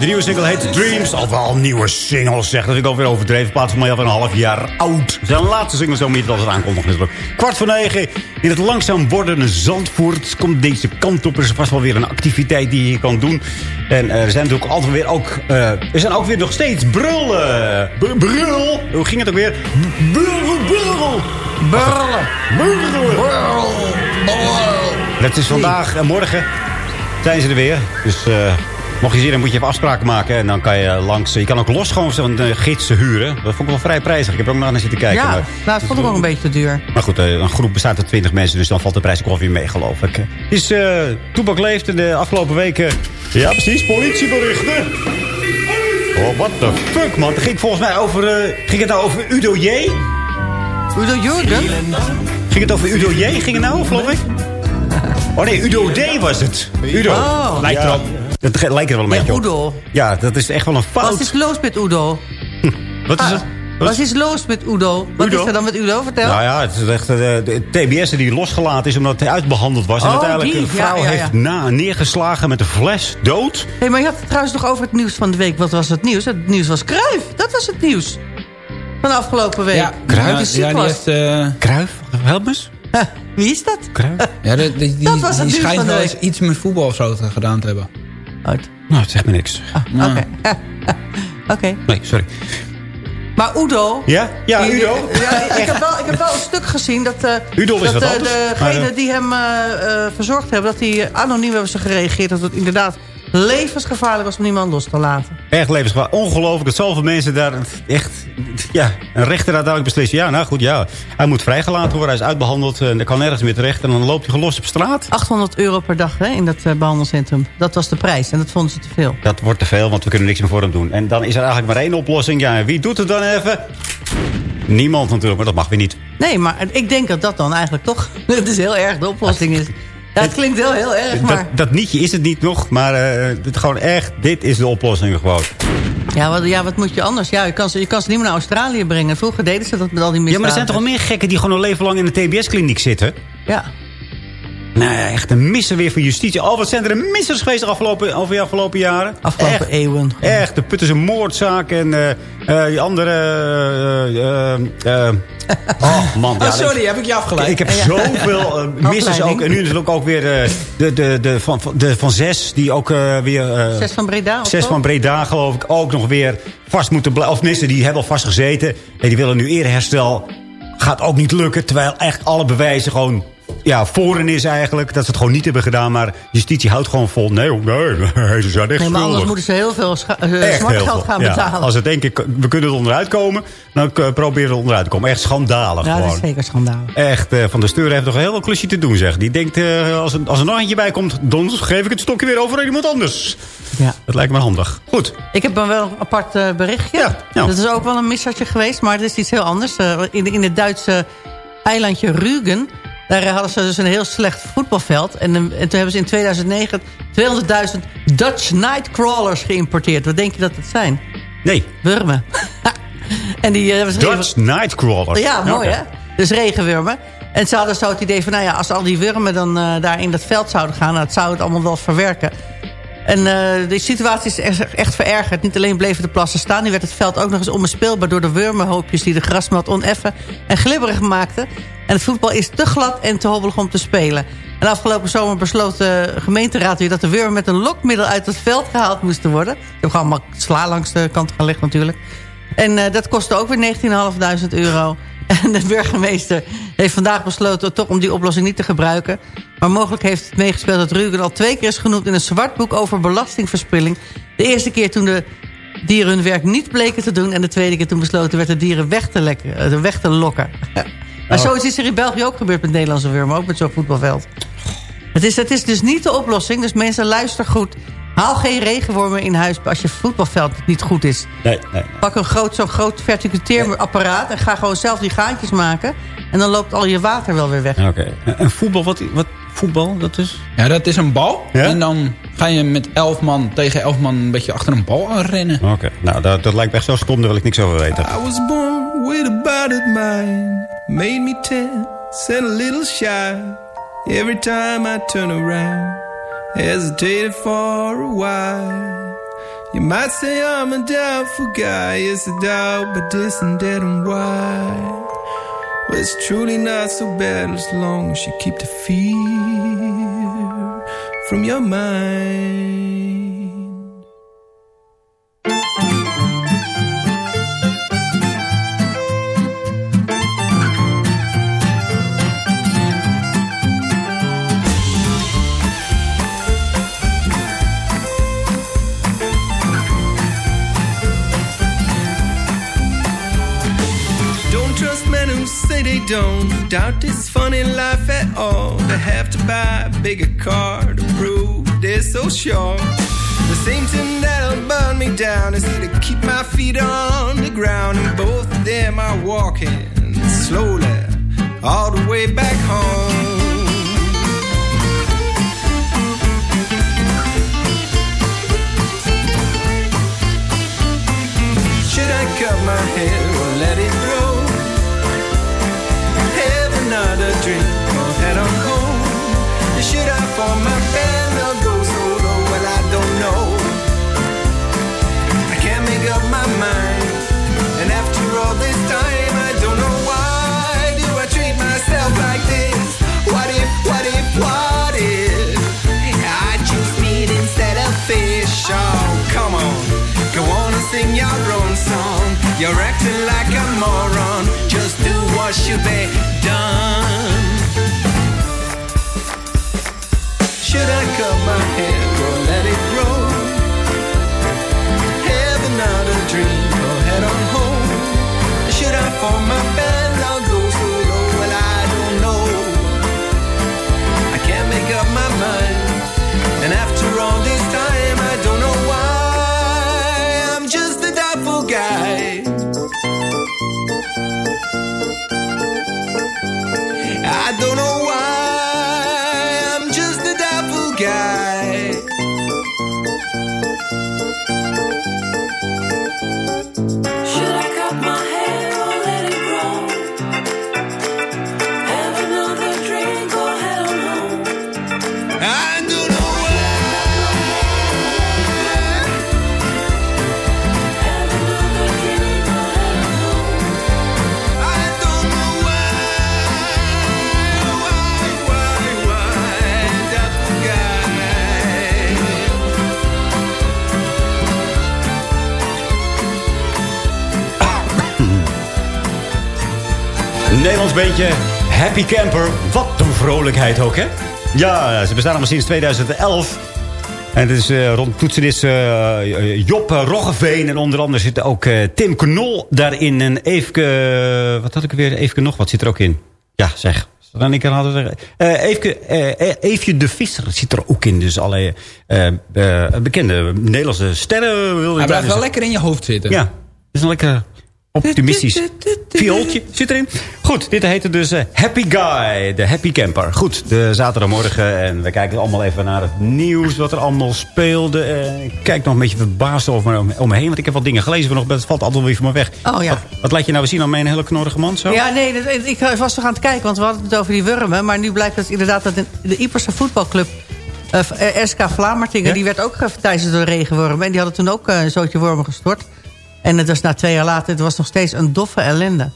De nieuwe single heet Dreams. Al wel nieuwe singles, zeg. Dat vind ik alweer overdreven. In plaats van mij al een half jaar oud. Zijn laatste single zo meer als het aankondigt natuurlijk. Kwart voor negen. In het langzaam wordende Zandvoort komt deze kant op. Er is vast wel weer een activiteit die je kan doen. En uh, er zijn natuurlijk altijd weer ook... Uh, er zijn ook weer nog steeds brullen. B brul. Hoe ging het ook weer? Brul, brul. Brullen. Brullen. Het is vandaag en morgen zijn ze er weer. Dus... Uh, Mocht je zien, dan moet je even afspraken maken. En dan kan je langs... Je kan ook los gewoon zo'n uh, gids huren. Dat vond ik wel vrij prijzig. Ik heb er ook nog naar zitten kijken. Ja, maar, nou, dat vond ik ook een beetje te duur. Maar goed, uh, een groep bestaat uit 20 mensen. Dus dan valt de prijs ook wel weer mee, geloof ik. Is uh, Toepak leeft in de afgelopen weken... Ja, precies. Politieberichten. Oh, what the fuck, man. Het ging volgens mij over... ging het nou over Udo J? Udo Jurgen? Ging het over Udo J? Ging het nou, geloof ik? Oh nee, Udo D was het. Udo. Oh. Lijkt erop. Dat lijkt er wel een ja, beetje Udo. op. Ja, dat is echt wel een fout. Wat is los met Udo? Hm. Wat is ah, het? Wat is los met Udo? Wat Udo? is er dan met Udo? Vertel. Nou ja, het is echt de, de TBS die losgelaten is omdat hij uitbehandeld was. en Oh, uiteindelijk die. een vrouw Ja, ja, ja. heeft na, neergeslagen met een fles dood. Hé, maar je had het trouwens nog over het nieuws van de week. Wat was het nieuws? Het nieuws was Kruif. Dat was het nieuws. Van de afgelopen week. Ja, ziek ja, die was. heeft... eh, Kruif? Help me eens. Wie is dat? Ja, die, die, die, Dat was het die nieuws schijnt van de wel eens iets met voetbal of zo te- gedaan te hebben. Uit. Nou, het zegt me niks. Nou, Oké. Nee, sorry. Maar Udo... Ja? Ja, die- Udo. Ja, ik, heb wel, ik heb wel een stuk gezien dat, eh Udo is dat eh, anders, degene maar, eh, die hem eh, verzorgd hebben... dat die eh, anoniem hebben ze gereageerd... dat het inderdaad levensgevaarlijk was om niemand los te laten. Echt levensgevaar. Ongelooflijk dat zoveel mensen daar echt... Ja, een rechter uiteindelijk beslissen. Ja, nou goed, ja. Hij moet vrijgelaten worden. Hij is uitbehandeld. En hij kan nergens meer terecht. En dan loopt hij gelost op straat. 800 euro per dag hè, in dat eh, behandelcentrum. Dat was de prijs en dat vonden ze te veel. Dat wordt te veel, want we kunnen niks meer voor hem doen. En dan is er eigenlijk maar één oplossing. Ja, en wie doet het dan even? Niemand natuurlijk, maar dat mag weer niet. Nee, maar ik denk dat dat dan eigenlijk toch... Het is heel erg de oplossing is. Ja, het klinkt heel, heel erg, maar... Dat, dat nietje is het niet nog, maar eh, het gewoon echt, dit is de oplossing gewoon. Ja wat, ja, wat moet je anders? Ja, je kan, ze, je kan ze niet meer naar Australië brengen. Vroeger deden ze dat met al die Ja, misdaden. maar er zijn toch wel meer gekken die gewoon een leven lang in een TBS-kliniek zitten? Ja. Nou ja, echt een misser weer voor justitie. Al wat zijn er missers geweest de afgelopen, over de afgelopen jaren? Afgelopen echt, eeuwen. Echt, de Put is een moordzaak en eh, eh, die andere... eh, oh man. Oh, ja, sorry, heb ik je afgeleid. Ik heb Ja. zoveel missers ook. En nu natuurlijk ook weer de, de, de, van, van- de van zes die ook weer... Zes van Breda Zes van Breda geloof ik ook nog weer vast moeten blijven. Of tenminste, die hebben al vast gezeten. En die willen nu eerherstel. Gaat ook niet lukken. Terwijl echt alle bewijzen gewoon ja, voor hen is eigenlijk. Dat ze het gewoon niet hebben gedaan. Maar justitie houdt gewoon vol. Nee, nee, nee ze zijn echt Nee, maar anders moeten ze heel veel scha- eh, Echt zwart heel geld veel. gaan Ja, betalen. als het denk ik, we kunnen er onderuit komen. Dan proberen we er onderuit te komen. Echt schandalig ja, dat gewoon. is zeker schandaal. Echt, eh, Van der Steur heeft nog een heel veel klusje te doen, zeg. Die denkt, eh, als, er, als er nog eentje bij komt, dan geef ik het stokje weer over aan iemand anders. Ja. Dat lijkt me handig. Goed. Ik heb dan wel een apart berichtje. Ja. Dat is ook wel een missertje geweest, maar het is iets heel anders. In, in het Duitse eilandje Rügen... daar hadden ze dus een heel slecht voetbalveld. En, en toen hebben ze in 2009 200.000 Dutch Nightcrawlers geïmporteerd. Wat denk je dat het zijn? Nee. Wurmen. en die, eh, Dutch Nightcrawlers. Ja, mooi hè? Dus regenwurmen. En ze hadden zo het idee van, nou ja, als al die wurmen dan eh, daar in dat veld zouden gaan... nou, het zou het allemaal wel verwerken. En eh, de situatie is echt, verergerd. Niet alleen bleven de plassen staan, nu werd het veld ook nog eens onbespeelbaar... door de wurmenhoopjes die de grasmat oneffen en glibberig maakten. En het voetbal is te glad en te hobbelig om te spelen. En afgelopen zomer besloot de gemeenteraad weer... dat de wurmen met een lokmiddel uit het veld gehaald moesten worden. Je hebt gewoon allemaal sla langs de kant gelegd natuurlijk. En eh, dat kostte ook weer 19.500 euro. En de burgemeester heeft vandaag besloten toch om die oplossing niet te gebruiken. Maar mogelijk heeft het meegespeeld dat Rugen al twee keer is genoemd... in een zwartboek over belastingverspilling. De eerste keer toen de dieren hun werk niet bleken te doen... en de tweede keer toen besloten werd de dieren weg te, lekken, eh, weg te lokken. maar Oh. zoiets is er in België ook gebeurd met Nederlandse wurmen. Ook met zo'n voetbalveld. Het is, het is dus niet de oplossing. Dus mensen, luister goed. Haal geen regenwormen in huis als je voetbalveld niet goed is. Nee, nee. Pak een groot, zo'n groot verticuteerapparaat... en ga gewoon zelf die gaatjes maken. En dan loopt al je water wel weer weg. Oké. En- En voetbal, wat, wat voetbal, dat is? Ja, dat is een bal. Ja? En dan ga je met elf man tegen elf man een beetje achter een bal aan rennen. Oké. Nou, dat, dat lijkt me echt zo stom, daar wil ik niks over weten. I was born with a battered mind, made me tense and a little shy. Every time I turn around, hesitated for a while. You might say I'm a doubtful guy, yes, a doubt, but this and that and why. Well, it's truly not so bad as long as you keep the fear from your mind. They don't doubt this funny life at all. They have to buy a bigger car to prove they're so sure. The same thing that'll burn me down is to keep my feet on the ground, and both of them are walking slowly all the way back home. Should I cut my hair or let it grow? another drink or head on home Should I form my band or go solo? Well, I don't know I can't make up my mind And after all this time I don't know why Do I treat myself like this? What if, what if, what if I choose meat instead of fish? Oh, come on Go on and sing your own song you're acting like a moron. Just do what should be done. Should I cut my hair or let it Beentje, Happy Camper. Wat een vrolijkheid ook, hè? Ja, ze bestaan al sinds 2011. En het is eh, rond toetsenist uh, Job Roggeveen. En onder andere zit ook eh, Tim Knol daarin. En Eefke... wat had ik er weer? Eefke nog, wat zit er ook in? Ja, zeg. Dan ik hadden zeggen. Uh, Eefke, uh, Eefje de Visser zit er ook in. Dus alle bekende Nederlandse sterren. Hij blijft wel lekker in je hoofd zitten. Ja, is een lekker optimistisch viooltje zit erin. Goed, dit heette dus uh, Happy Guy, de Happy Camper. Goed, de zaterdagmorgen en we kijken allemaal even naar het nieuws, wat er allemaal speelde. Uh, ik kijk nog een beetje verbaasd over me, om me heen, want ik heb wat dingen gelezen, maar nog, het valt altijd weer van me weg. Oh ja. Wat, wat laat je nou zien aan mijn hele knorrige man zo? Ja, nee, dat, ik was toch aan het kijken, want we hadden het over die wurmen. Maar nu blijkt dat inderdaad dat de Ieperse voetbalclub uh, SK Vlamertingen, ja? die werd ook tijdens door regenwormen. En die hadden toen ook een zootje wormen gestort. En het was na twee jaar later, het was nog steeds een doffe ellende.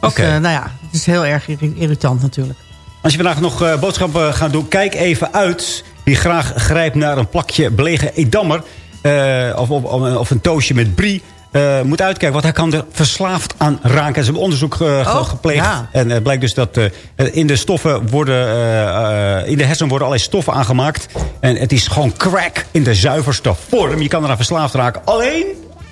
Dus, Oké. uh, nou ja, het is heel erg irritant natuurlijk. Als je vandaag nog uh, boodschappen gaat doen, kijk even uit. Wie graag grijpt naar een plakje belegen edammer. Uh, of, of, of, een toastje met brie. Moet uitkijken, want hij kan er verslaafd aan raken. Is een onderzoek oh, gepleegd. Ja. En het blijkt dus dat in de stoffen worden... in de hersenen worden allerlei stoffen aangemaakt. En het is gewoon crack in de zuiverste vorm. Je kan eraan verslaafd raken. Alleen,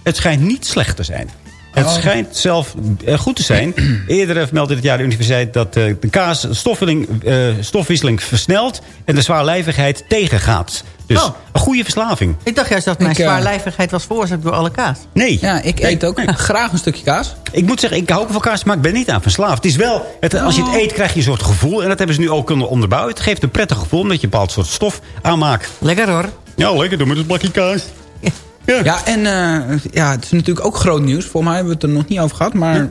het schijnt niet slecht te zijn. Het oh. schijnt zelf uh, goed te zijn. Eerder meldde dit jaar de universiteit dat uh, de kaas stofwisseling, uh, stofwisseling versnelt... en de zwaarlijvigheid tegengaat. Dus oh. een goede verslaving. Ik dacht juist dat mijn ik, zwaarlijvigheid was veroorzaakt door alle kaas. Nee. Ja, ik eet ook nee. graag een stukje kaas. Ik moet zeggen, ik hou ook van kaas, maar ik ben niet aan verslaafd. Het is wel, het, als je het eet krijg je een soort gevoel. En dat hebben ze nu ook kunnen onderbouwen. Het geeft een prettig gevoel omdat je een bepaald soort stof aanmaakt. Lekker hoor. Ja, lekker. Doe met een plakje kaas. Ja, ja en uh, ja, het is natuurlijk ook groot nieuws. Voor mij hebben we het er nog niet over gehad. Maar ja.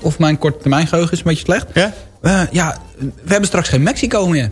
of mijn korte termijn geheugen is een beetje slecht. Ja? Uh, ja, we hebben straks geen Mexico meer.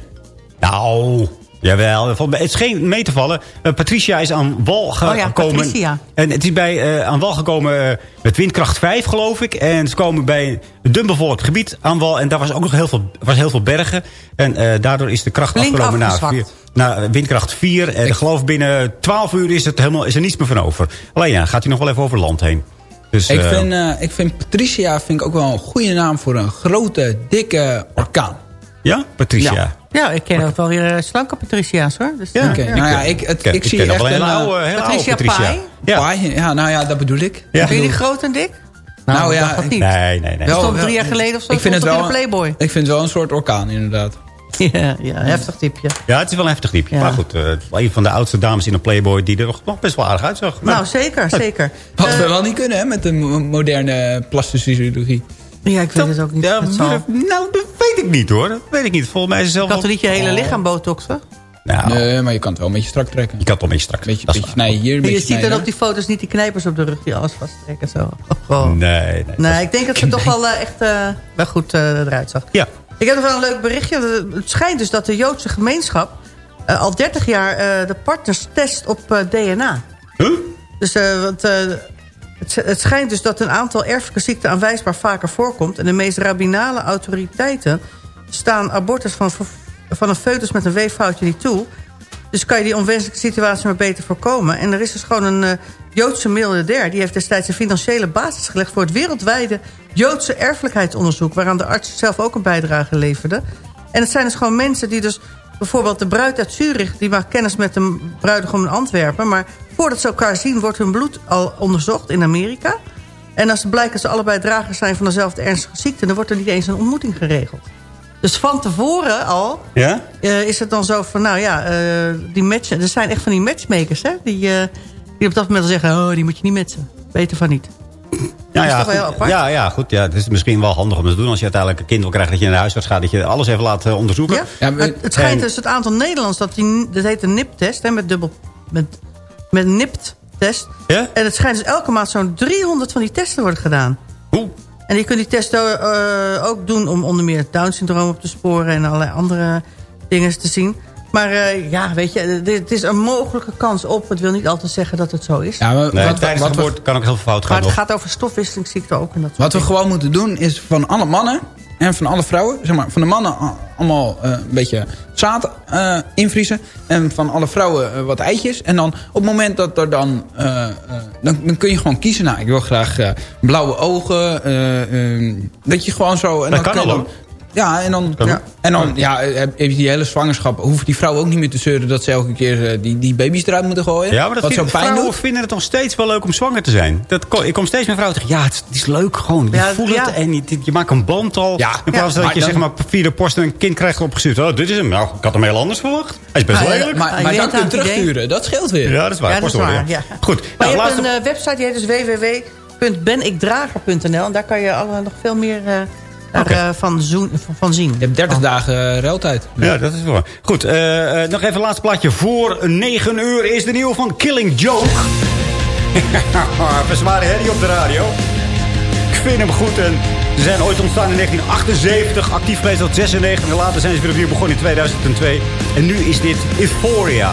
Nou, jawel. Het is geen mee te vallen. Uh, Patricia is aan wal gekomen. Oh ja, Patricia. En het is bij, aan wal gekomen met windkracht 5, geloof ik. En ze komen bij een dunbevolkt gebied aan wal. En daar was ook nog heel veel, was heel veel bergen. En daardoor is de kracht Flink afgelopen naar vier naar windkracht 4. En ik geloof binnen 12 uur is, het helemaal, is er niets meer van over. Alleen ja, gaat hij nog wel even over land heen. Dus, ik, uh, vind, uh, ik vind Patricia vind ik ook wel een goede naam voor een grote, dikke orkaan. Ja? Patricia. Ja, ja ik ken ook wel weer slanke Patricia's hoor. Dus, ja. Okay. ja. Nou ja, ik, het, ik, ik zie ken echt wel een een hele oude, hele Patricia, oude Patricia. Pai. Ja. Pai, ja, nou ja, dat bedoel ik. Ja. Vind je die groot en dik? Nou, nou ja, dat niet. Nee, nee, nee. Wel, stond drie jaar geleden of zo ik vind het wel, in de Playboy. Ik vind het wel een soort orkaan inderdaad. Ja, ja, heftig typje. Ja, het is wel een heftig typje. Ja. Maar goed, uh, een van de oudste dames in een Playboy... die er nog best wel aardig uitzag. Maar, nou, zeker, zeker. Wat uh, we wel niet kunnen, hè, met de moderne plastische chirurgie. Ja, ik weet dat, het ook niet. Ja, dat nou, dat weet ik niet, hoor. Dat weet ik niet. Volgens mij is het zelf... Je kan toch niet je hele lichaam botoxen? Nou, nee, maar je kan het wel een beetje strak trekken. Je kan het wel een beetje strak trekken. Beetje, beetje snijden hier, een je ziet snijden. dan op die foto's niet die knijpers op de rug die alles vasttrekken. Zo. Oh. Nee, nee. Nee, ik denk dat het toch wel uh, echt uh, wel goed uh, eruit zag. Ja. Ik heb nog wel een leuk berichtje. Het schijnt dus dat de Joodse gemeenschap uh, al 30 jaar uh, de partners test op uh, DNA. Huh? Dus want, het, schijnt dus dat een aantal erfelijke ziekten aanwijsbaar vaker voorkomt. En de meest rabbinale autoriteiten staan abortus van, van een foetus met een weeffoutje niet toe. Dus kan je die onwenselijke situatie maar beter voorkomen. En er is dus gewoon een Joodse miljardair... die heeft destijds een financiële basis gelegd... voor het wereldwijde Joodse erfelijkheidsonderzoek... waaraan de arts zelf ook een bijdrage leverde. En het zijn dus gewoon mensen die dus... bijvoorbeeld de bruid uit Zurich... die maakt kennis met de bruidegom in Antwerpen... maar voordat ze elkaar zien wordt hun bloed al onderzocht in Amerika... En als het blijkt dat ze allebei dragers zijn van dezelfde ernstige ziekte... dan wordt er niet eens een ontmoeting geregeld. Dus van tevoren al Ja? eh, is het dan zo van... nou ja, eh, die match, er zijn echt van die matchmakers... Hè, die, eh, die op dat moment al zeggen... oh, die moet je niet matchen. Beter van niet. Ja, is ja, toch wel heel goed. apart? ja, ja, goed. Ja, het is misschien wel handig om te doen als je uiteindelijk een kind wil krijgen... dat je naar de huisarts gaat, dat je alles even laat onderzoeken. Ja? Maar het, het schijnt En- dus het aantal Nederlands... dat, die, dat heet een NIP-test, hè, met dubbel... met, met NIPT-test. Ja? En het schijnt dus elke maand zo'n 300 van die testen worden gedaan. Hoe? En je kunt die testen eh, ook doen om onder meer het Down-syndroom op te sporen... en allerlei andere dingen te zien. Maar eh, ja, weet je, het is een mogelijke kans op. Het wil niet altijd zeggen dat het zo is. Ja, maar Nee, wat, tijdens wat, kan ook heel veel fout gaan. maar het nog. gaat over stofwisselingsziekten ook. En dat soort wat we dingen. gewoon moeten doen is van alle mannen en van alle vrouwen... zeg maar, van de mannen allemaal eh, een beetje zaad eh, invriezen... en van alle vrouwen wat eitjes. En dan op het moment dat er dan... eh, eh, dan, dan kun je gewoon kiezen. Nou, ik wil graag eh, blauwe ogen. dat je gewoon zo... En Dat dan kan kun je al, dan- Ja, en dan, ja, en dan ja, heb je die hele zwangerschap... hoeft die vrouw ook niet meer te zeuren... dat ze elke keer eh, die, die baby's eruit moeten gooien. Ja, maar dat wat zo pijn vrouwen doet. vinden het nog steeds wel leuk om zwanger te zijn. Dat, ik kom steeds meer vrouwen tegen. Ja, het is, het is leuk gewoon. Je Ja, voelt ja. het en je, je maakt een band al. Ja. in plaats dat je zeg maar, via de post een kind krijgt opgestuurd. Oh, dit is hem. Nou, ik had hem heel anders verwacht. Hij is best Ah, ja, lelijk. Maar, Ah, maar je dan kun je terugsturen. Dat scheelt weer. ja, dat is waar. Ja, dat is waar, ja. Goed. Maar Nou, je laatste... hebt een eh, website, die heet dus www.benikdrager.nl. En daar kan je alle, nog veel meer eh, Oké. eh, van, zoen, van, van zien. Je hebt 30 dagen uh, ruiltijd. Ja, dat is waar. Goed, eh, eh, nog even een laatste plaatje. Voor 9 uur is de nieuwe van Killing Joke. Even zware herrie op de radio. Ik vind hem goed. En ze zijn ooit ontstaan in 1978. Actief geweest tot 96. En later zijn ze weer opnieuw begonnen in 2002. En nu is dit Euphoria.